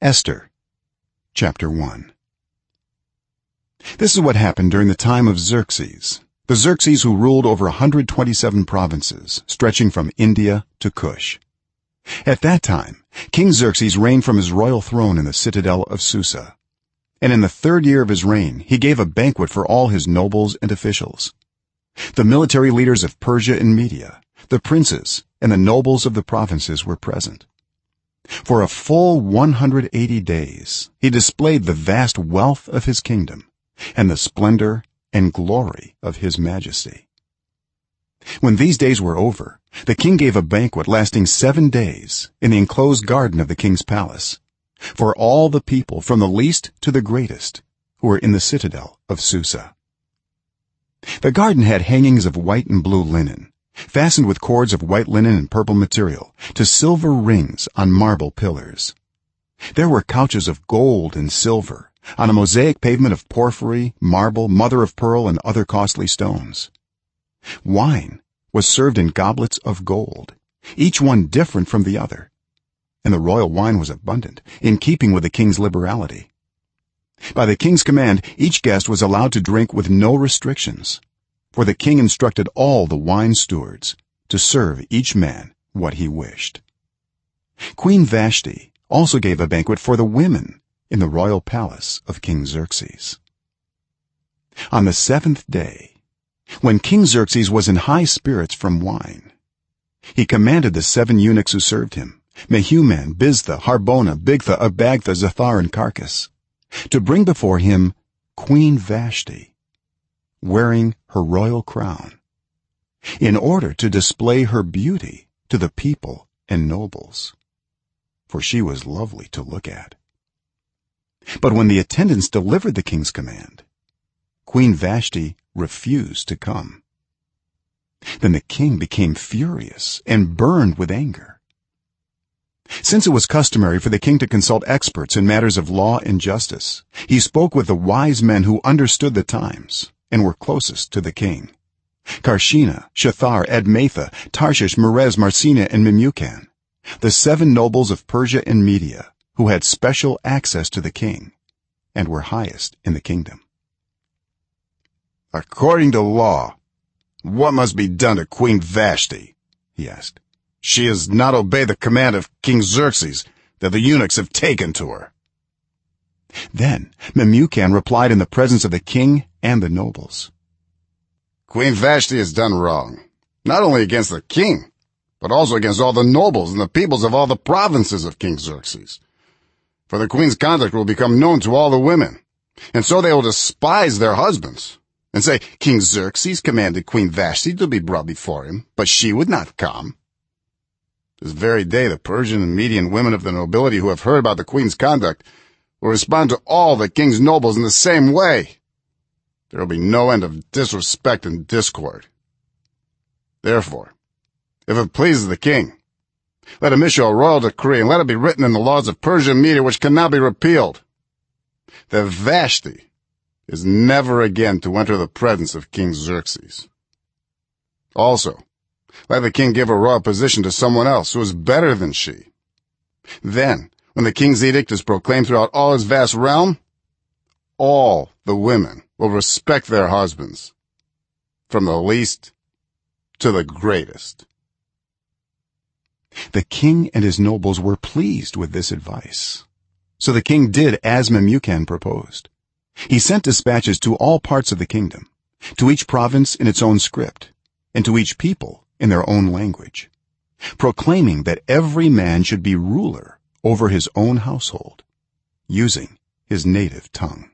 esther chapter 1 this is what happened during the time of xerxes. The xerxes who ruled over 127 provinces stretching from india to cush. At that time king xerxes reigned from his royal throne in the citadel of susa. And in the 3rd year of his reign he gave a banquet for all his nobles and officials. The military leaders of persia and media the princes and the nobles of the provinces were present for a full 180 days he displayed the vast wealth of his kingdom and the splendor and glory of his majesty. When these days were over the king gave a banquet lasting 7 days in the enclosed garden of the king's palace for all the people from the least to the greatest who were in the citadel of susa. The garden had hangings of white and blue linen fastened with cords of white linen and purple material to silver rings on marble pillars. There were couches of gold and silver on a mosaic pavement of porphyry marble mother of pearl and other costly stones. Wine was served in goblets of gold each one different from the other and the royal wine was abundant in keeping with the king's liberality. By the king's command each guest was allowed to drink with no restrictions for the king instructed all the wine stewards to serve each man what he wished. Queen vashti also gave a banquet for the women in the royal palace of king xerxes. On the 7th day when king xerxes was in high spirits from wine he commanded the seven eunuchs who served him mehuman biztha harbona bigtha abagtha zethar and karkas to bring before him queen vashti wearing her royal crown in order to display her beauty to the people and nobles. For she was lovely to look at. But when the attendants delivered the king's command queen vashti refused to come. Then the king became furious and burned with anger. Since it was customary for the king to consult experts in matters of law and justice he spoke with the wise men who understood the times and were closest to the king. Karshena shethar admatha tarshish meres marsena and memukan the seven nobles of persia and media who had special access to the king and were highest in the kingdom. According to law what must be done to queen vashti? he asked. She has not obeyed the command of king xerxes that the eunuchs have taken to her. Then memukan replied in the presence of the king and the nobles. Queen vashti has done wrong not only against the king but also against all the nobles and the peoples of all the provinces of king xerxes. For the queen's conduct will become known to all the women and so they will despise their husbands and say king xerxes commanded queen vashti to be brought before him but she would not come. This very day the persian and median women of the nobility who have heard about the queen's conduct will respond to all the king's nobles in the same way there will be no end of disrespect and discord. Therefore if it pleases the king let him issue a royal decree and let it be written in the laws of persia and media which cannot be repealed that vashti is never again to enter the presence of king xerxes. Also let the king give a royal position to someone else who is better than she. Then when the king's edict is proclaimed throughout all his vast realm all the women will respect their husbands from the least to the greatest. The king and his nobles were pleased with this advice. So the king did as memukan proposed. He sent dispatches to all parts of the kingdom to each province in its own script and to each people in their own language proclaiming that every man should be ruler over his own household using his native tongue